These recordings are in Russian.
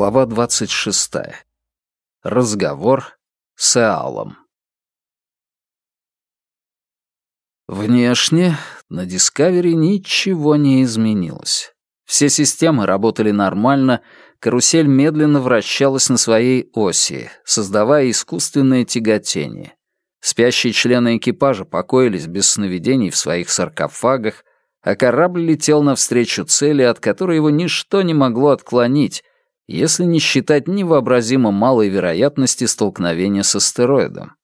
Глава 26. Разговор с Эалом. Внешне на Discovery ничего не изменилось. Все системы работали нормально, карусель медленно вращалась на своей оси, создавая искусственное тяготение. Спящие члены экипажа покоились без сновидений в своих саркофагах, а корабль летел навстречу цели, от которой его ничто не могло отклонить, если не считать невообразимо малой вероятности столкновения с астероидом.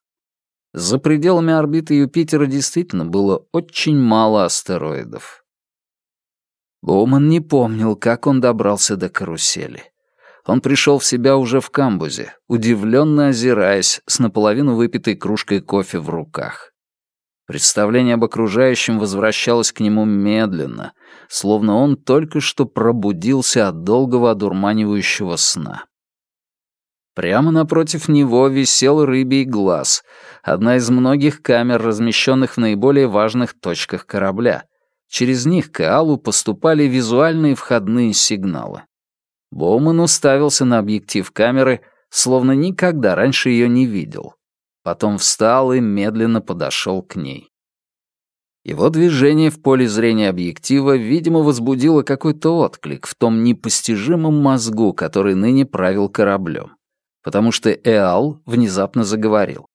За пределами орбиты Юпитера действительно было очень мало астероидов. Боуман не помнил, как он добрался до карусели. Он пришел в себя уже в камбузе, удивленно озираясь, с наполовину выпитой кружкой кофе в руках. Представление об окружающем возвращалось к нему медленно, словно он только что пробудился от долгого одурманивающего сна. Прямо напротив него висел рыбий глаз, одна из многих камер, размещенных в наиболее важных точках корабля. Через них к Алу поступали визуальные входные сигналы. Боуман уставился на объектив камеры, словно никогда раньше ее не видел. Потом встал и медленно подошел к ней. Его движение в поле зрения объектива, видимо, возбудило какой-то отклик в том непостижимом мозгу, который ныне правил кораблем. Потому что Эал внезапно заговорил.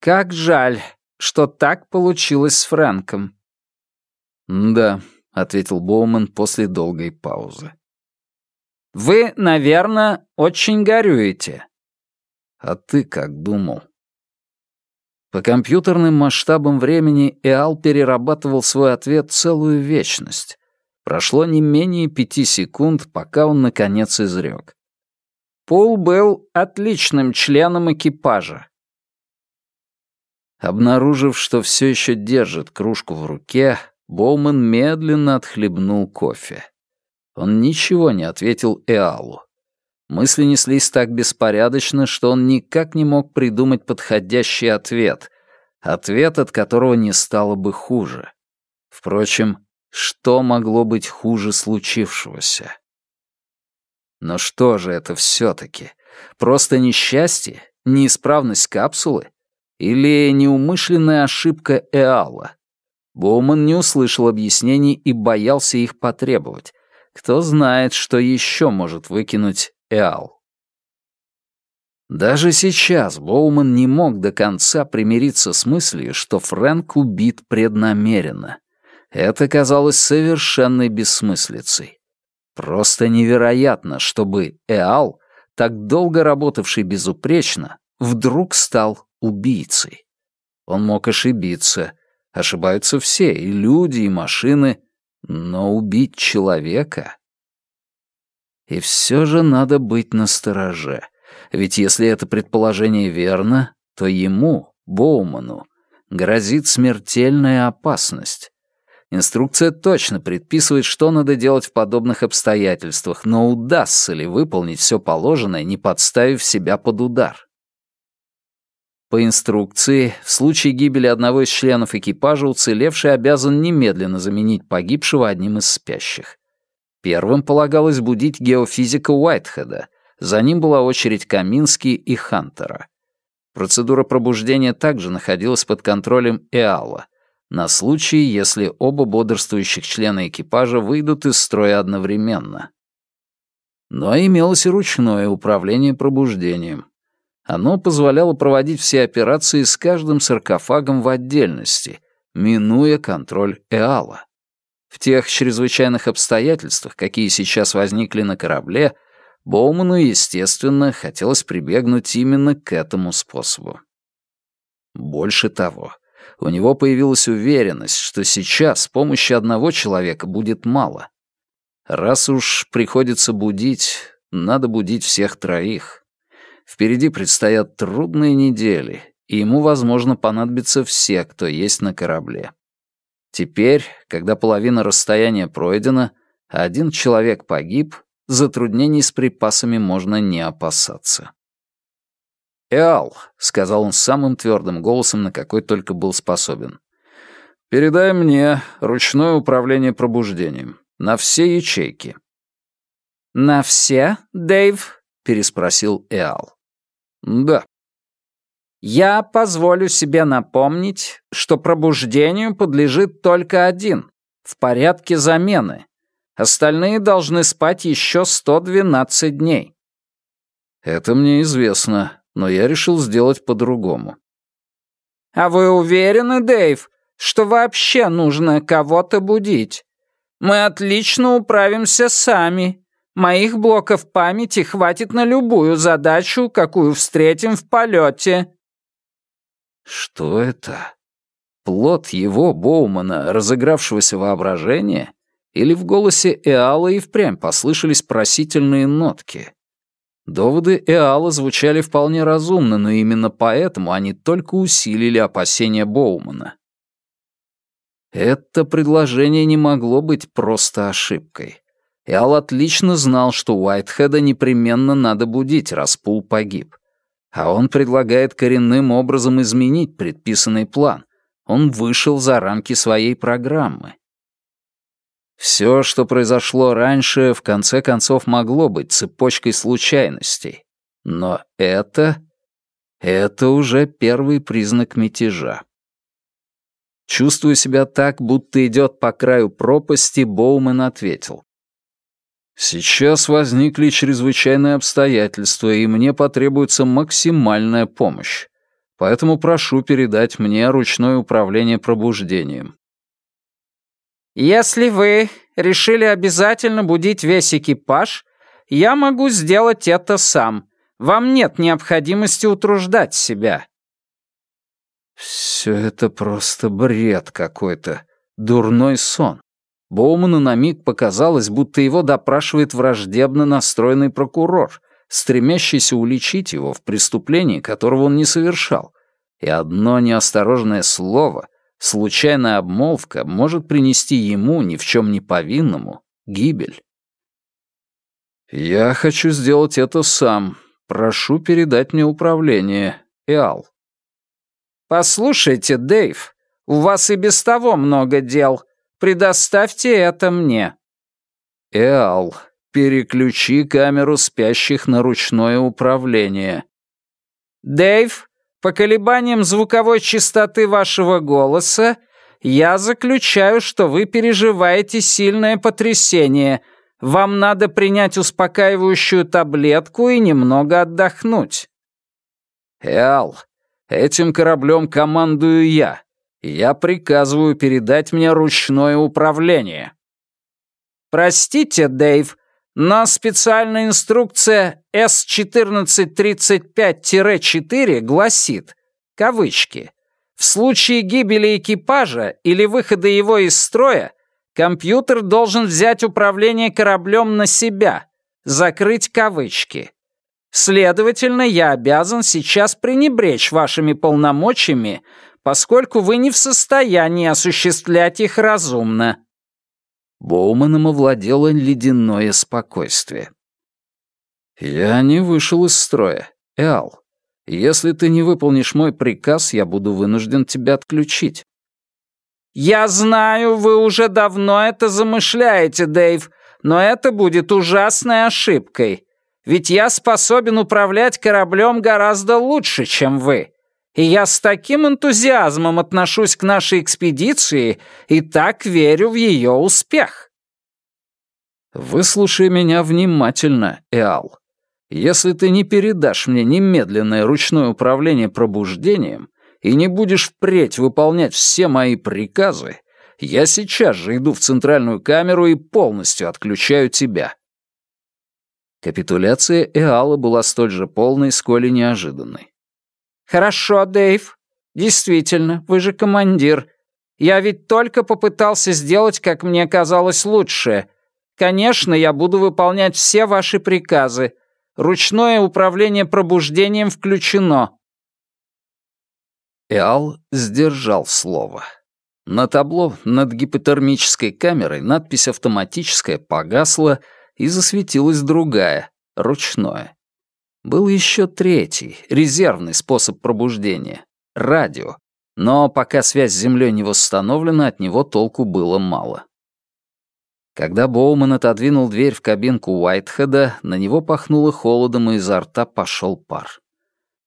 «Как жаль, что так получилось с Фрэнком». «Да», — ответил Боуман после долгой паузы. «Вы, наверное, очень горюете». «А ты как думал?» По компьютерным масштабам времени Эал перерабатывал свой ответ целую вечность. Прошло не менее пяти секунд, пока он наконец изрек. Пол был отличным членом экипажа. Обнаружив, что все еще держит кружку в руке, Боуман медленно отхлебнул кофе. Он ничего не ответил Эалу. Мысли неслись так беспорядочно, что он никак не мог придумать подходящий ответ, ответ, от которого не стало бы хуже. Впрочем, что могло быть хуже случившегося? Но что же это все-таки? Просто несчастье? Неисправность капсулы? Или неумышленная ошибка Эала? Боуман не услышал объяснений и боялся их потребовать. Кто знает, что еще может выкинуть Эал. Даже сейчас Боуман не мог до конца примириться с мыслью, что Фрэнк убит преднамеренно. Это казалось совершенной бессмыслицей. Просто невероятно, чтобы Эал, так долго работавший безупречно, вдруг стал убийцей. Он мог ошибиться. Ошибаются все, и люди, и машины. Но убить человека... И все же надо быть настороже. Ведь если это предположение верно, то ему, Боуману, грозит смертельная опасность. Инструкция точно предписывает, что надо делать в подобных обстоятельствах, но удастся ли выполнить все положенное, не подставив себя под удар? По инструкции, в случае гибели одного из членов экипажа уцелевший обязан немедленно заменить погибшего одним из спящих. Первым полагалось будить геофизика Уайтхеда, за ним была очередь Камински и Хантера. Процедура пробуждения также находилась под контролем Эала, на случай, если оба бодрствующих члена экипажа выйдут из строя одновременно. Но имелось и ручное управление пробуждением. Оно позволяло проводить все операции с каждым саркофагом в отдельности, минуя контроль Эала. В тех чрезвычайных обстоятельствах, какие сейчас возникли на корабле, Боуману, естественно, хотелось прибегнуть именно к этому способу. Больше того, у него появилась уверенность, что сейчас помощи одного человека будет мало. Раз уж приходится будить, надо будить всех троих. Впереди предстоят трудные недели, и ему, возможно, понадобятся все, кто есть на корабле. Теперь, когда половина расстояния пройдена, а один человек погиб, затруднений с припасами можно не опасаться. «Эал», — сказал он самым твердым голосом, на какой только был способен, — «передай мне ручное управление пробуждением на все ячейки». «На все, Дэйв?» — переспросил Эал. «Да». «Я позволю себе напомнить, что пробуждению подлежит только один, в порядке замены. Остальные должны спать еще 112 дней». «Это мне известно, но я решил сделать по-другому». «А вы уверены, Дэйв, что вообще нужно кого-то будить? Мы отлично управимся сами. Моих блоков памяти хватит на любую задачу, какую встретим в полете». Что это? Плод его, Боумана, разыгравшегося воображения? Или в голосе Эала и впрямь послышались просительные нотки? Доводы Эала звучали вполне разумно, но именно поэтому они только усилили опасения Боумана. Это предложение не могло быть просто ошибкой. Эал отлично знал, что Уайтхеда непременно надо будить, раз Пул погиб. А он предлагает коренным образом изменить предписанный план. Он вышел за рамки своей программы. Все, что произошло раньше, в конце концов могло быть цепочкой случайностей. Но это... это уже первый признак мятежа. Чувствуя себя так, будто идет по краю пропасти, Боумен ответил. «Сейчас возникли чрезвычайные обстоятельства, и мне потребуется максимальная помощь. Поэтому прошу передать мне ручное управление пробуждением». «Если вы решили обязательно будить весь экипаж, я могу сделать это сам. Вам нет необходимости утруждать себя», все это просто бред какой-то, дурной сон. Боуману на миг показалось, будто его допрашивает враждебно настроенный прокурор, стремящийся уличить его в преступлении, которого он не совершал. И одно неосторожное слово, случайная обмолвка, может принести ему, ни в чем не повинному, гибель. «Я хочу сделать это сам. Прошу передать мне управление, Эал». «Послушайте, Дэйв, у вас и без того много дел. Предоставьте это мне». «Эал, переключи камеру спящих на ручное управление». «Дэйв, по колебаниям звуковой частоты вашего голоса я заключаю, что вы переживаете сильное потрясение. Вам надо принять успокаивающую таблетку и немного отдохнуть». «Эал, Этим кораблем командую я. Я приказываю передать мне ручное управление». «Простите, Дэйв, но специальная инструкция С-1435-4 гласит, кавычки, в случае гибели экипажа или выхода его из строя, компьютер должен взять управление кораблем на себя, закрыть кавычки. Следовательно, я обязан сейчас пренебречь вашими полномочиями, поскольку вы не в состоянии осуществлять их разумно». Боуманом овладело ледяное спокойствие. «Я не вышел из строя, Эал. Если ты не выполнишь мой приказ, я буду вынужден тебя отключить». «Я знаю, вы уже давно это замышляете, Дэйв, но это будет ужасной ошибкой. Ведь я способен управлять кораблем гораздо лучше, чем вы. И я с таким энтузиазмом отношусь к нашей экспедиции и так верю в ее успех. Выслушай меня внимательно, Эал. Если ты не передашь мне немедленное ручное управление пробуждением и не будешь впредь выполнять все мои приказы, я сейчас же иду в центральную камеру и полностью отключаю тебя. Капитуляция Эала была столь же полной, сколь и неожиданной. «Хорошо, Дэйв. Действительно, вы же командир. Я ведь только попытался сделать, как мне казалось, лучшее. Конечно, я буду выполнять все ваши приказы. Ручное управление пробуждением включено». Эал сдержал слово. На табло над гипотермической камерой надпись «Автоматическая» погасла, и засветилась другая, ручное. Был еще третий, резервный способ пробуждения — радио, но пока связь с Землей не восстановлена, от него толку было мало. Когда Боуман отодвинул дверь в кабинку Уайтхеда, на него пахнуло холодом, и изо рта пошел пар.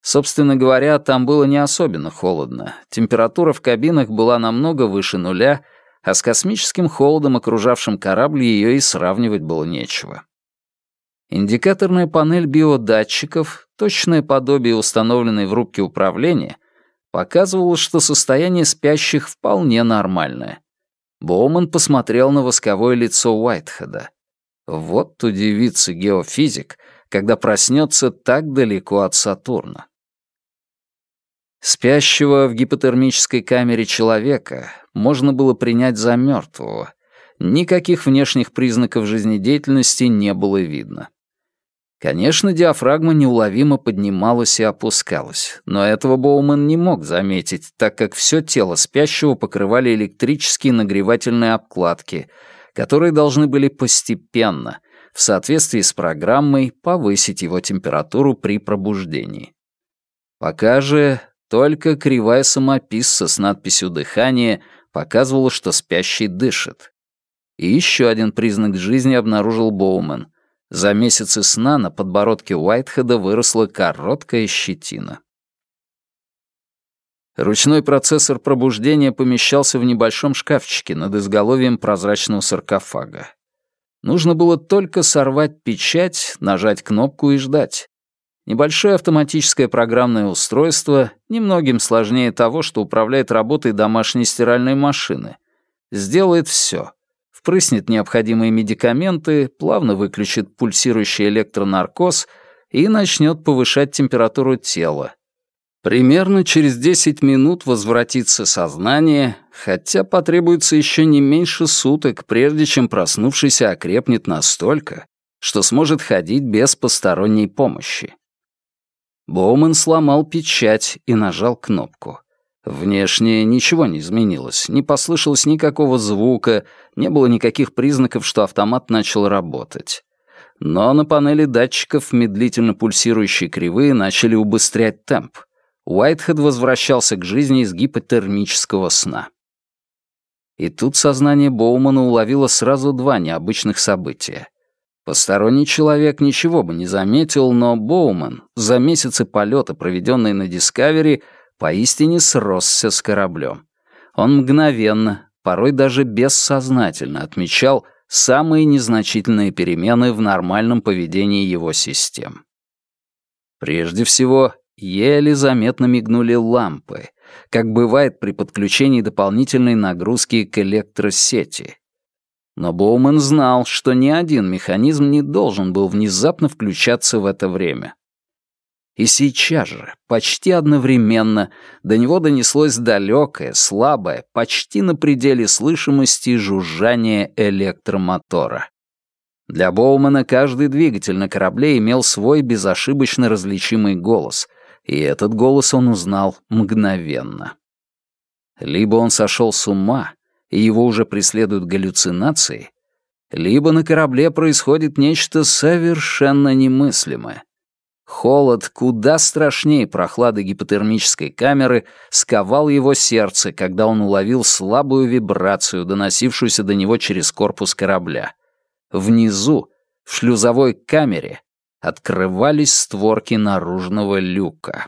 Собственно говоря, там было не особенно холодно. Температура в кабинах была намного выше нуля, а с космическим холодом, окружавшим корабль, ее и сравнивать было нечего. Индикаторная панель биодатчиков, точное подобие установленной в рубке управления, показывала, что состояние спящих вполне нормальное. Боуман посмотрел на восковое лицо Уайтхеда. Вот удивится геофизик, когда проснется так далеко от Сатурна. Спящего в гипотермической камере человека можно было принять за мертвого. Никаких внешних признаков жизнедеятельности не было видно. Конечно, диафрагма неуловимо поднималась и опускалась, но этого Боуман не мог заметить, так как все тело спящего покрывали электрические нагревательные обкладки, которые должны были постепенно, в соответствии с программой, повысить его температуру при пробуждении. Пока же только кривая самописца с надписью «Дыхание» показывала, что спящий дышит. И еще один признак жизни обнаружил Боуман — за месяцы сна на подбородке Уайтхеда выросла короткая щетина. Ручной процессор пробуждения помещался в небольшом шкафчике над изголовьем прозрачного саркофага. Нужно было только сорвать печать, нажать кнопку и ждать. Небольшое автоматическое программное устройство, немногим сложнее того, что управляет работой домашней стиральной машины. Сделает все впрыснет необходимые медикаменты, плавно выключит пульсирующий электронаркоз и начнет повышать температуру тела. Примерно через 10 минут возвратится сознание, хотя потребуется еще не меньше суток, прежде чем проснувшийся окрепнет настолько, что сможет ходить без посторонней помощи. Боуман сломал печать и нажал кнопку. Внешне ничего не изменилось, не послышалось никакого звука, не было никаких признаков, что автомат начал работать. Но на панели датчиков медлительно пульсирующие кривые начали убыстрять темп. Уайтхед возвращался к жизни из гипотермического сна. И тут сознание Боумана уловило сразу два необычных события. Посторонний человек ничего бы не заметил, но Боуман за месяцы полета, проведенные на Дискавери, поистине сросся с кораблем. Он мгновенно, порой даже бессознательно отмечал самые незначительные перемены в нормальном поведении его систем. Прежде всего, еле заметно мигнули лампы, как бывает при подключении дополнительной нагрузки к электросети. Но Боумен знал, что ни один механизм не должен был внезапно включаться в это время. И сейчас же, почти одновременно, до него донеслось далекое, слабое, почти на пределе слышимости жужжание электромотора. Для Боумана каждый двигатель на корабле имел свой безошибочно различимый голос, и этот голос он узнал мгновенно. Либо он сошел с ума, и его уже преследуют галлюцинации, либо на корабле происходит нечто совершенно немыслимое. Холод, куда страшнее прохлады гипотермической камеры, сковал его сердце, когда он уловил слабую вибрацию, доносившуюся до него через корпус корабля. Внизу, в шлюзовой камере, открывались створки наружного люка.